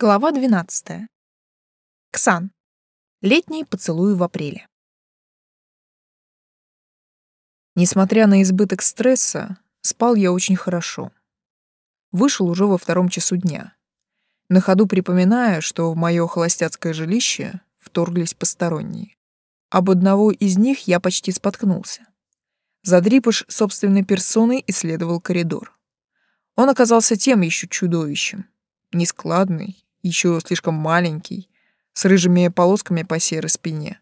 Глава 12. Ксан. Летний поцелуй в апреле. Несмотря на избыток стресса, спал я очень хорошо. Вышел уже во втором часу дня. На ходу припоминая, что в мое холостяцкое жилище вторглись посторонние. Об одного из них я почти споткнулся. Задрипыш собственной персоной исследовал коридор. Он оказался тем еще чудовищем. Нескладный, еще слишком маленький, с рыжими полосками по серой спине.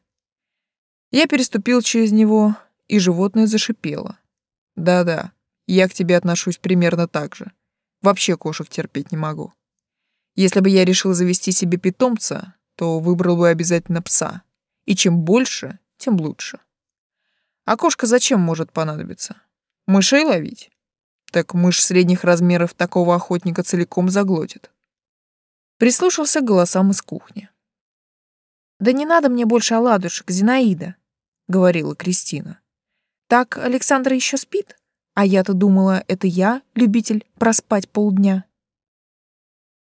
Я переступил через него, и животное зашипело. Да-да, я к тебе отношусь примерно так же. Вообще кошек терпеть не могу. Если бы я решил завести себе питомца, то выбрал бы обязательно пса. И чем больше, тем лучше. А кошка зачем может понадобиться? Мышей ловить? Так мышь средних размеров такого охотника целиком заглотит. Прислушался к голосам из кухни. «Да не надо мне больше оладушек, Зинаида», — говорила Кристина. «Так Александра еще спит? А я-то думала, это я, любитель, проспать полдня».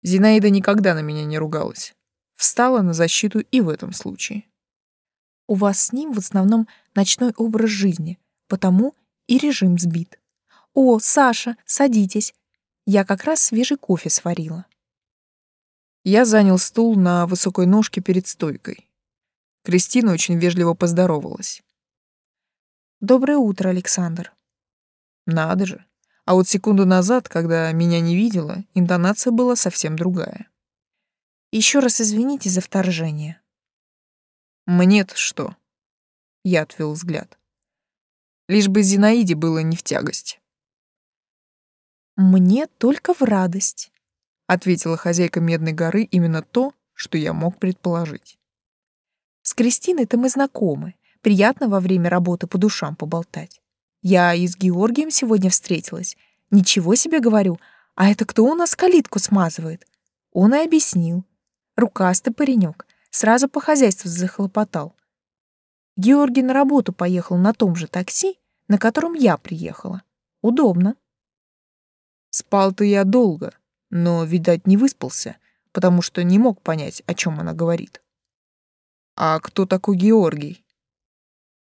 Зинаида никогда на меня не ругалась. Встала на защиту и в этом случае. «У вас с ним в основном ночной образ жизни, потому и режим сбит. О, Саша, садитесь. Я как раз свежий кофе сварила». Я занял стул на высокой ножке перед стойкой. Кристина очень вежливо поздоровалась. «Доброе утро, Александр». Надо же. А вот секунду назад, когда меня не видела, интонация была совсем другая. Еще раз извините за вторжение. Мне-то что? Я отвел взгляд. Лишь бы Зинаиде было не в тягость. Мне только в радость ответила хозяйка Медной горы именно то, что я мог предположить. С Кристиной-то мы знакомы. Приятно во время работы по душам поболтать. Я и с Георгием сегодня встретилась. Ничего себе говорю. А это кто у нас калитку смазывает? Он и объяснил. Рукастый паренек. Сразу по хозяйству захлопотал. Георгий на работу поехал на том же такси, на котором я приехала. Удобно. Спал-то я долго, но, видать, не выспался, потому что не мог понять, о чем она говорит. «А кто такой Георгий?»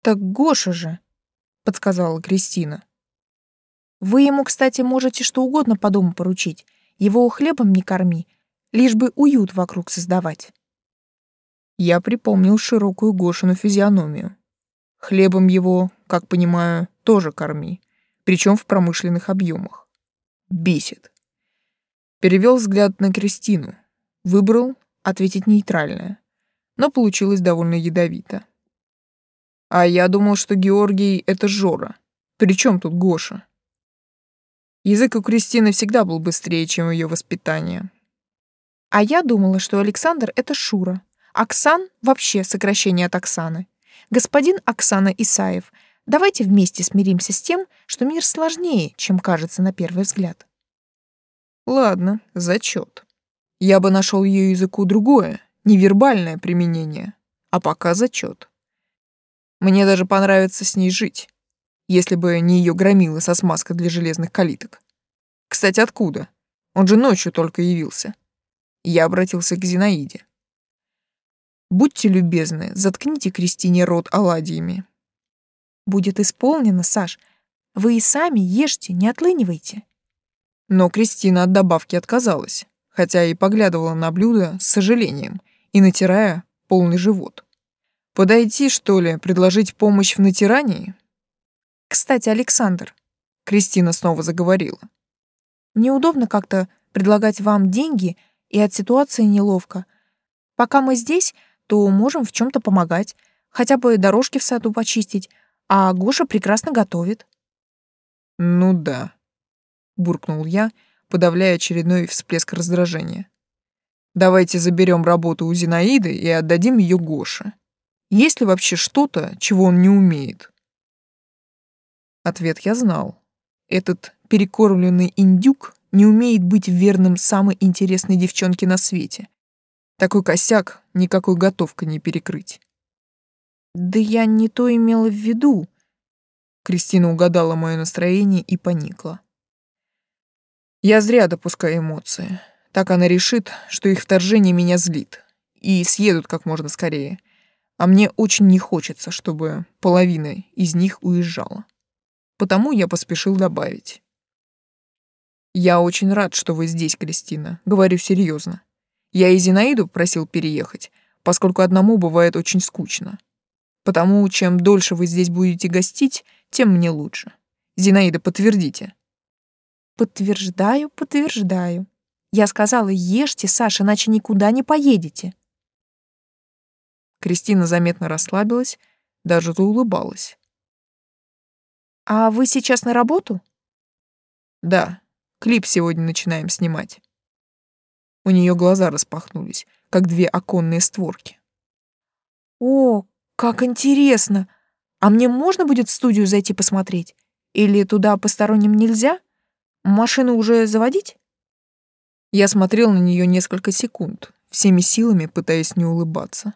«Так Гоша же», — подсказала Кристина. «Вы ему, кстати, можете что угодно по дому поручить. Его хлебом не корми, лишь бы уют вокруг создавать». Я припомнил широкую Гошину физиономию. Хлебом его, как понимаю, тоже корми, причем в промышленных объемах. Бесит. Перевел взгляд на Кристину. Выбрал ответить нейтрально, но получилось довольно ядовито. А я думал, что Георгий — это Жора. Причем тут Гоша? Язык у Кристины всегда был быстрее, чем ее воспитание. А я думала, что Александр — это Шура. Оксан — вообще сокращение от Оксаны. Господин Оксана Исаев, давайте вместе смиримся с тем, что мир сложнее, чем кажется на первый взгляд. Ладно, зачет. Я бы нашел ее языку другое, невербальное применение, а пока зачет. Мне даже понравится с ней жить, если бы не ее громилы со смазкой для железных калиток. Кстати, откуда? Он же ночью только явился. Я обратился к Зинаиде. Будьте любезны, заткните Кристине рот оладьями. Будет исполнено, Саш. Вы и сами ешьте, не отлынивайте. Но Кристина от добавки отказалась, хотя и поглядывала на блюдо с сожалением и натирая полный живот. Подойти, что ли, предложить помощь в натирании? Кстати, Александр, Кристина снова заговорила. Неудобно как-то предлагать вам деньги, и от ситуации неловко. Пока мы здесь, то можем в чем то помогать, хотя бы дорожки в саду почистить, а Гоша прекрасно готовит. Ну да, буркнул я, подавляя очередной всплеск раздражения. Давайте заберем работу у Зинаиды и отдадим ее Гоше. Есть ли вообще что-то, чего он не умеет? Ответ я знал. Этот перекормленный индюк не умеет быть верным самой интересной девчонке на свете. Такой косяк никакой готовкой не перекрыть. Да я не то имела в виду. Кристина угадала мое настроение и поникла. Я зря допускаю эмоции. Так она решит, что их вторжение меня злит, и съедут как можно скорее. А мне очень не хочется, чтобы половина из них уезжала. Потому я поспешил добавить. Я очень рад, что вы здесь, Кристина. Говорю серьезно. Я и Зинаиду просил переехать, поскольку одному бывает очень скучно. Потому чем дольше вы здесь будете гостить, тем мне лучше. Зинаида, подтвердите. Подтверждаю, подтверждаю. Я сказала, ешьте, Саша, иначе никуда не поедете. Кристина заметно расслабилась, даже заулыбалась. А вы сейчас на работу? Да, клип сегодня начинаем снимать. У нее глаза распахнулись, как две оконные створки. О, как интересно! А мне можно будет в студию зайти посмотреть? Или туда посторонним нельзя? Машину уже заводить? Я смотрел на нее несколько секунд, всеми силами пытаясь не улыбаться.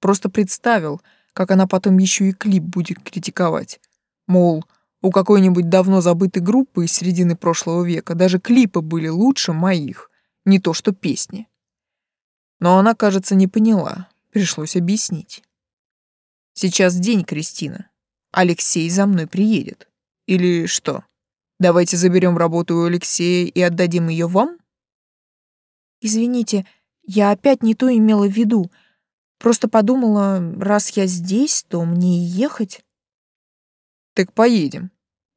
Просто представил, как она потом еще и клип будет критиковать. Мол, у какой-нибудь давно забытой группы из середины прошлого века даже клипы были лучше моих, не то что песни. Но она, кажется, не поняла, пришлось объяснить. Сейчас день, Кристина. Алексей за мной приедет. Или что? Давайте заберем работу у Алексея и отдадим ее вам? Извините, я опять не то имела в виду. Просто подумала, раз я здесь, то мне и ехать. Так поедем.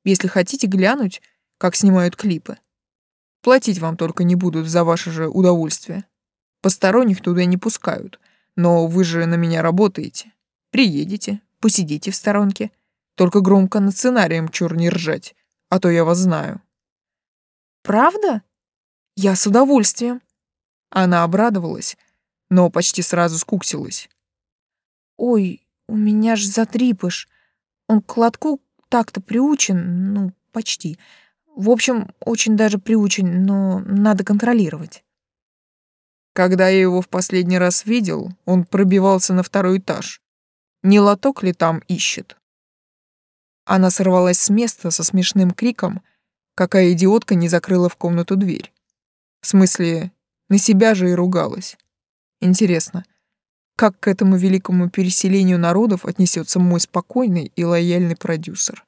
Если хотите глянуть, как снимают клипы. Платить вам только не будут за ваше же удовольствие. Посторонних туда не пускают. Но вы же на меня работаете. Приедете, посидите в сторонке. Только громко над сценарием чур не ржать, а то я вас знаю. Правда? Я с удовольствием. Она обрадовалась, но почти сразу скуксилась. Ой, у меня ж затрипыш. Он к лотку так-то приучен, ну, почти. В общем, очень даже приучен, но надо контролировать. Когда я его в последний раз видел, он пробивался на второй этаж. Не лоток ли там ищет? Она сорвалась с места со смешным криком, какая идиотка не закрыла в комнату дверь. В смысле, на себя же и ругалась. Интересно, как к этому великому переселению народов отнесется мой спокойный и лояльный продюсер?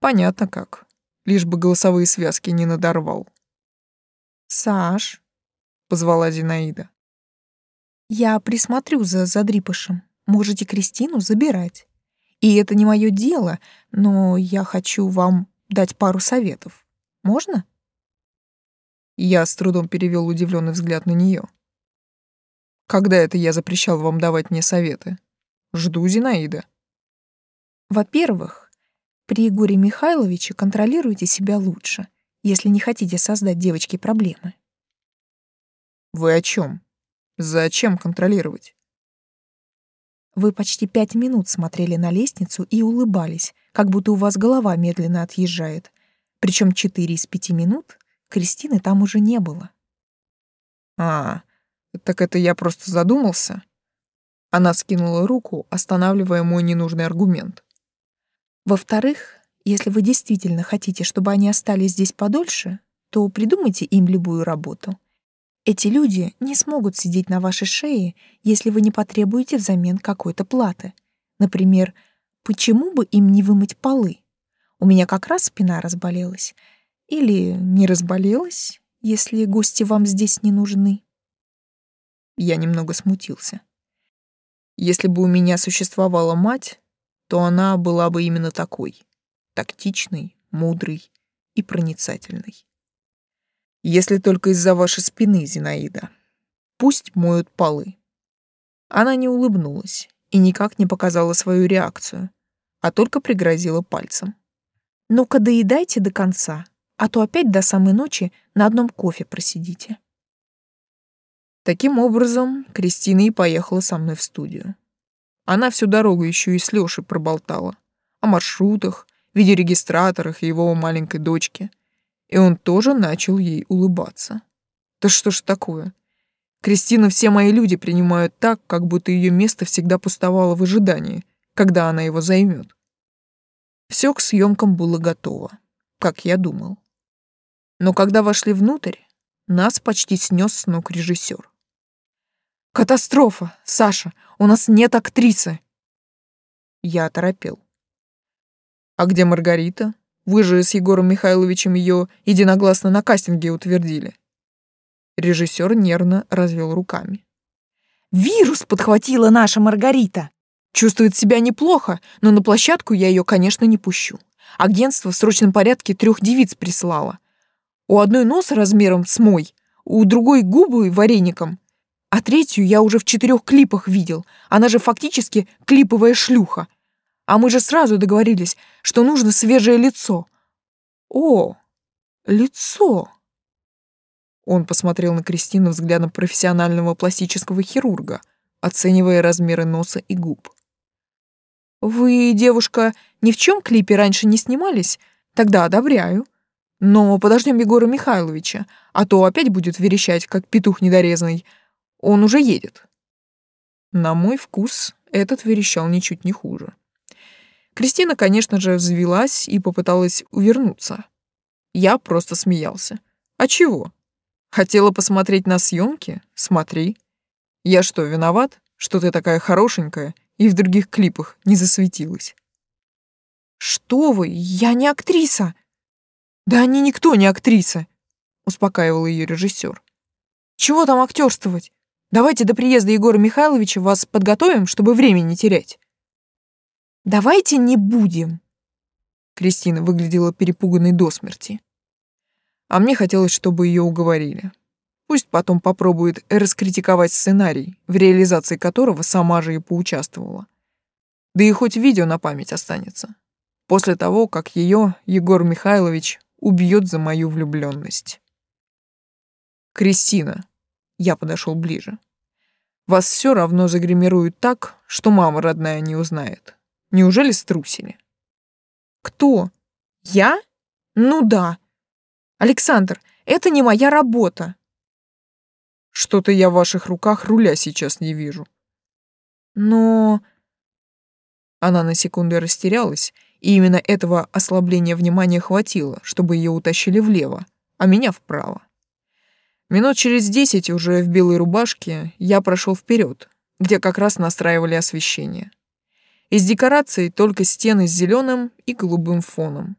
Понятно как, лишь бы голосовые связки не надорвал. «Саш», — позвала Зинаида. «Я присмотрю за задрипышем. Можете Кристину забирать». И это не мое дело, но я хочу вам дать пару советов. Можно? Я с трудом перевел удивленный взгляд на нее. Когда это я запрещал вам давать мне советы? Жду Зинаида. Во-первых, при Егоре Михайловиче контролируйте себя лучше, если не хотите создать девочке проблемы. Вы о чем? Зачем контролировать? Вы почти пять минут смотрели на лестницу и улыбались, как будто у вас голова медленно отъезжает. Причем четыре из пяти минут Кристины там уже не было. А, так это я просто задумался. Она скинула руку, останавливая мой ненужный аргумент. Во-вторых, если вы действительно хотите, чтобы они остались здесь подольше, то придумайте им любую работу. Эти люди не смогут сидеть на вашей шее, если вы не потребуете взамен какой-то платы. Например, почему бы им не вымыть полы? У меня как раз спина разболелась. Или не разболелась, если гости вам здесь не нужны. Я немного смутился. Если бы у меня существовала мать, то она была бы именно такой. Тактичной, мудрой и проницательной. Если только из-за вашей спины, Зинаида. Пусть моют полы. Она не улыбнулась и никак не показала свою реакцию, а только пригрозила пальцем. «Ну-ка доедайте до конца, а то опять до самой ночи на одном кофе просидите». Таким образом, Кристина и поехала со мной в студию. Она всю дорогу еще и с Лешей проболтала. О маршрутах, видеорегистраторах и его маленькой дочке — и он тоже начал ей улыбаться. Да что ж такое? Кристина все мои люди принимают так, как будто ее место всегда пустовало в ожидании, когда она его займет. Все к съемкам было готово, как я думал. Но когда вошли внутрь, нас почти снес с ног режиссер. «Катастрофа! Саша, у нас нет актрисы!» Я оторопел. «А где Маргарита? Вы же с Егором Михайловичем ее единогласно на кастинге утвердили». Режиссер нервно развел руками. «Вирус подхватила наша Маргарита. Чувствует себя неплохо, но на площадку я ее, конечно, не пущу. Агентство в срочном порядке трех девиц прислало. У одной нос размером с мой, у другой губы вареником, а третью я уже в четырех клипах видел. Она же фактически клиповая шлюха. А мы же сразу договорились, что нужно свежее лицо. О, лицо. Он посмотрел на Кристину взглядом профессионального пластического хирурга, оценивая размеры носа и губ. «Вы, девушка, ни в чем клипе раньше не снимались? Тогда одобряю. Но подождем Егора Михайловича, а то опять будет верещать, как петух недорезанный. Он уже едет». На мой вкус этот верещал ничуть не хуже. Кристина, конечно же, взвелась и попыталась увернуться. Я просто смеялся. А чего? Хотела посмотреть на съемки? Смотри. Я что, виноват, что ты такая хорошенькая и в других клипах не засветилась? Что вы? Я не актриса. Да они никто не актриса, успокаивал ее режиссер. Чего там актерствовать? Давайте до приезда Егора Михайловича вас подготовим, чтобы время не терять. Давайте не будем. Кристина выглядела перепуганной до смерти а мне хотелось, чтобы ее уговорили. Пусть потом попробует раскритиковать сценарий, в реализации которого сама же и поучаствовала. Да и хоть видео на память останется. После того, как ее Егор Михайлович убьет за мою влюбленность. Кристина, я подошел ближе. Вас все равно загримируют так, что мама родная не узнает. Неужели струсили? Кто? Я? Ну да, Александр, это не моя работа. Что-то я в ваших руках руля сейчас не вижу. Но... Она на секунду растерялась, и именно этого ослабления внимания хватило, чтобы ее утащили влево, а меня вправо. Минут через десять уже в белой рубашке я прошел вперед, где как раз настраивали освещение. Из декораций только стены с зеленым и голубым фоном.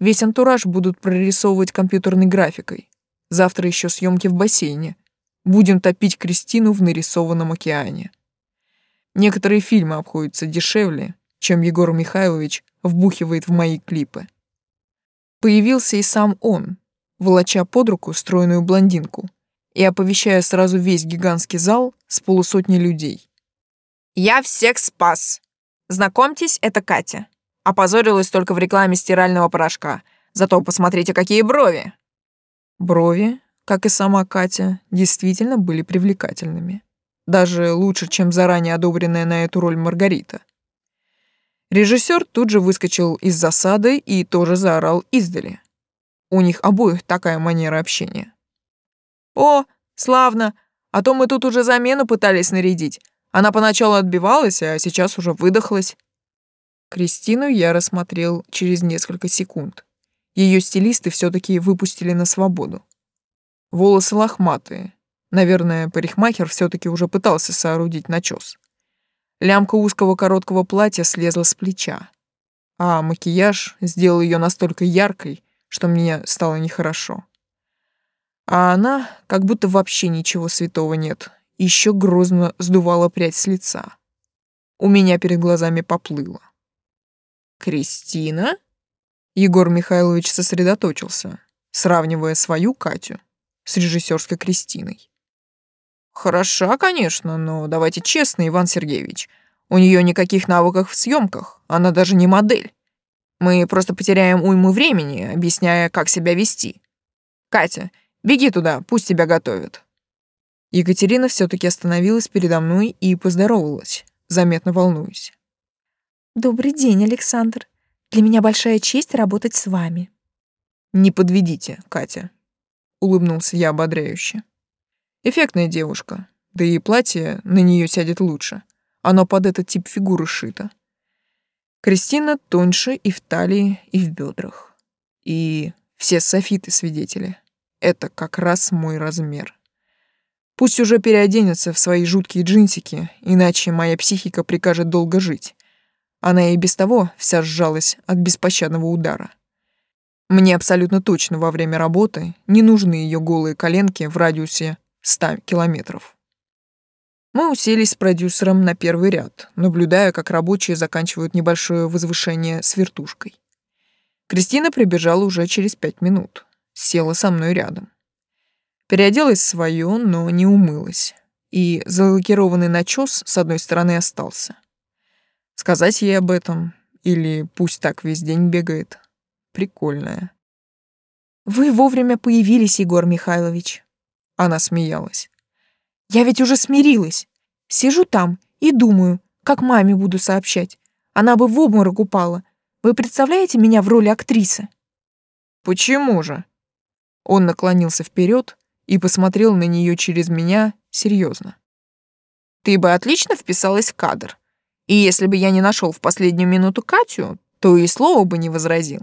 Весь антураж будут прорисовывать компьютерной графикой. Завтра еще съемки в бассейне. Будем топить Кристину в нарисованном океане. Некоторые фильмы обходятся дешевле, чем Егор Михайлович вбухивает в мои клипы. Появился и сам он, волоча под руку стройную блондинку и оповещая сразу весь гигантский зал с полусотней людей. «Я всех спас! Знакомьтесь, это Катя. Опозорилась только в рекламе стирального порошка. Зато посмотрите, какие брови!» Брови, как и сама Катя, действительно были привлекательными. Даже лучше, чем заранее одобренная на эту роль Маргарита. Режиссер тут же выскочил из засады и тоже заорал издали. У них обоих такая манера общения. «О, славно! А то мы тут уже замену пытались нарядить. Она поначалу отбивалась, а сейчас уже выдохлась. Кристину я рассмотрел через несколько секунд. Ее стилисты все-таки выпустили на свободу. Волосы лохматые. Наверное, парикмахер все-таки уже пытался соорудить начес. Лямка узкого короткого платья слезла с плеча. А макияж сделал ее настолько яркой, что мне стало нехорошо. А она, как будто вообще ничего святого нет, еще грозно сдувала прядь с лица. У меня перед глазами поплыло. «Кристина?» Егор Михайлович сосредоточился, сравнивая свою Катю с режиссерской Кристиной. «Хороша, конечно, но давайте честно, Иван Сергеевич. У нее никаких навыков в съемках, она даже не модель. Мы просто потеряем уйму времени, объясняя, как себя вести. Катя, беги туда, пусть тебя готовят». Екатерина все-таки остановилась передо мной и поздоровалась, заметно волнуюсь. Добрый день, Александр. Для меня большая честь работать с вами. Не подведите, Катя, улыбнулся я ободряюще. Эффектная девушка, да и платье на нее сядет лучше. Оно под этот тип фигуры шито. Кристина тоньше и в талии, и в бедрах. И все софиты свидетели. Это как раз мой размер. Пусть уже переоденется в свои жуткие джинсики, иначе моя психика прикажет долго жить. Она и без того вся сжалась от беспощадного удара. Мне абсолютно точно во время работы не нужны ее голые коленки в радиусе 100 километров. Мы уселись с продюсером на первый ряд, наблюдая, как рабочие заканчивают небольшое возвышение с вертушкой. Кристина прибежала уже через пять минут, села со мной рядом. Переоделась свое, но не умылась, и залакированный начес с одной стороны остался. Сказать ей об этом, или пусть так весь день бегает, прикольная. «Вы вовремя появились, Егор Михайлович», — она смеялась. «Я ведь уже смирилась. Сижу там и думаю, как маме буду сообщать. Она бы в обморок упала. Вы представляете меня в роли актрисы?» «Почему же?» Он наклонился вперед и посмотрел на нее через меня серьезно. «Ты бы отлично вписалась в кадр. И если бы я не нашел в последнюю минуту Катю, то и слова бы не возразил.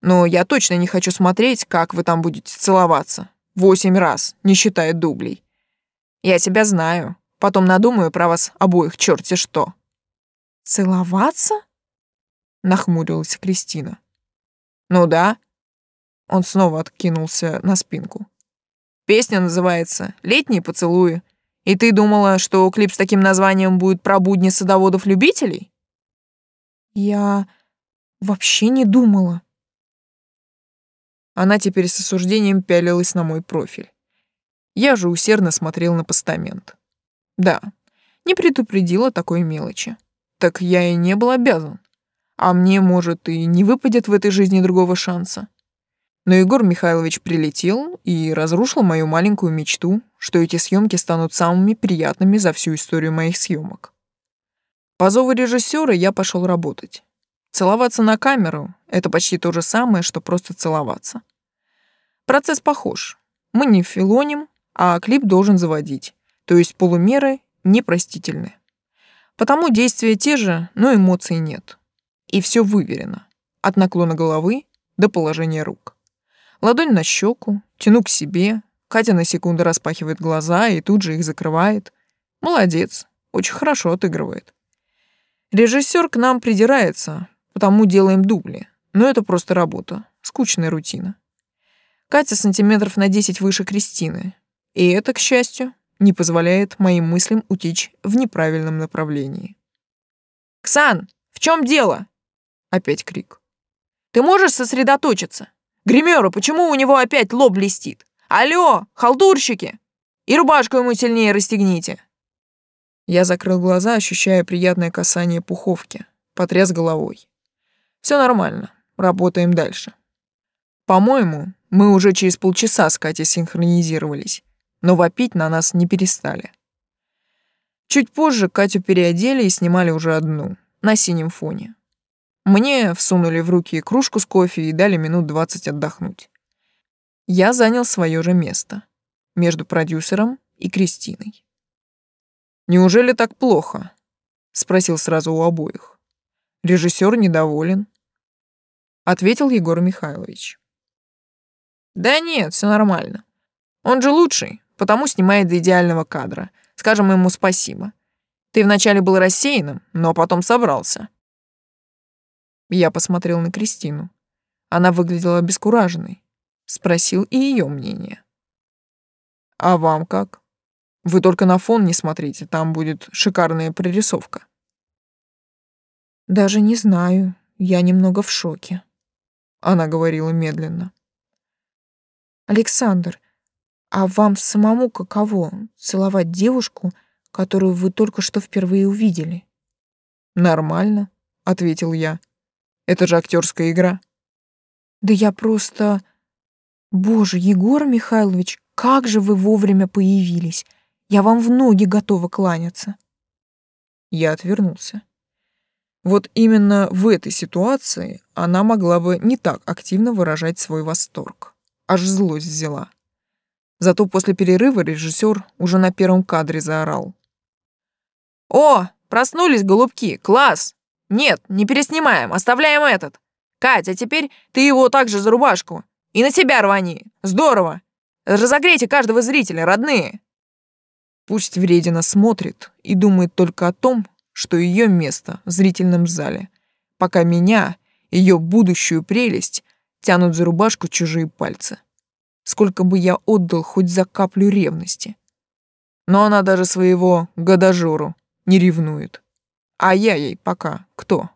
Но я точно не хочу смотреть, как вы там будете целоваться. Восемь раз, не считая дублей. Я тебя знаю. Потом надумаю про вас обоих черти что». «Целоваться?» — нахмурилась Кристина. «Ну да». Он снова откинулся на спинку. Песня называется «Летние поцелуи». И ты думала, что клип с таким названием будет про будни садоводов-любителей? Я вообще не думала. Она теперь с осуждением пялилась на мой профиль. Я же усердно смотрел на постамент. Да, не предупредила такой мелочи. Так я и не был обязан. А мне, может, и не выпадет в этой жизни другого шанса. Но Егор Михайлович прилетел и разрушил мою маленькую мечту, что эти съемки станут самыми приятными за всю историю моих съемок. По зову режиссера я пошел работать. Целоваться на камеру — это почти то же самое, что просто целоваться. Процесс похож. Мы не филоним, а клип должен заводить, то есть полумеры непростительны. Потому действия те же, но эмоций нет. И все выверено. От наклона головы до положения рук. Ладонь на щеку, тяну к себе. Катя на секунду распахивает глаза и тут же их закрывает. Молодец, очень хорошо отыгрывает. Режиссер к нам придирается, потому делаем дубли. Но это просто работа, скучная рутина. Катя сантиметров на 10 выше Кристины. И это, к счастью, не позволяет моим мыслям утечь в неправильном направлении. «Ксан, в чем дело?» Опять крик. «Ты можешь сосредоточиться?» Гримеру, почему у него опять лоб блестит? Алло, халтурщики! И рубашку ему сильнее расстегните!» Я закрыл глаза, ощущая приятное касание пуховки. Потряс головой. Все нормально, работаем дальше. По-моему, мы уже через полчаса с Катей синхронизировались, но вопить на нас не перестали. Чуть позже Катю переодели и снимали уже одну, на синем фоне. Мне всунули в руки кружку с кофе и дали минут двадцать отдохнуть. Я занял свое же место между продюсером и Кристиной. «Неужели так плохо?» — спросил сразу у обоих. Режиссер недоволен. Ответил Егор Михайлович. «Да нет, все нормально. Он же лучший, потому снимает до идеального кадра. Скажем ему спасибо. Ты вначале был рассеянным, но потом собрался. Я посмотрел на Кристину. Она выглядела обескураженной. Спросил и ее мнение. «А вам как? Вы только на фон не смотрите, там будет шикарная прорисовка». «Даже не знаю, я немного в шоке», — она говорила медленно. «Александр, а вам самому каково целовать девушку, которую вы только что впервые увидели?» «Нормально», — ответил я. Это же актерская игра. Да я просто... Боже, Егор Михайлович, как же вы вовремя появились. Я вам в ноги готова кланяться. Я отвернулся. Вот именно в этой ситуации она могла бы не так активно выражать свой восторг. Аж злость взяла. Зато после перерыва режиссер уже на первом кадре заорал. «О, проснулись, голубки! Класс! Нет, не переснимаем, оставляем этот. Катя, теперь ты его также за рубашку. И на себя рвани! Здорово! Разогрейте каждого зрителя, родные!» Пусть вредина смотрит и думает только о том, что ее место в зрительном зале, пока меня, ее будущую прелесть, тянут за рубашку чужие пальцы. Сколько бы я отдал хоть за каплю ревности. Но она даже своего годожору не ревнует. А я ей пока кто?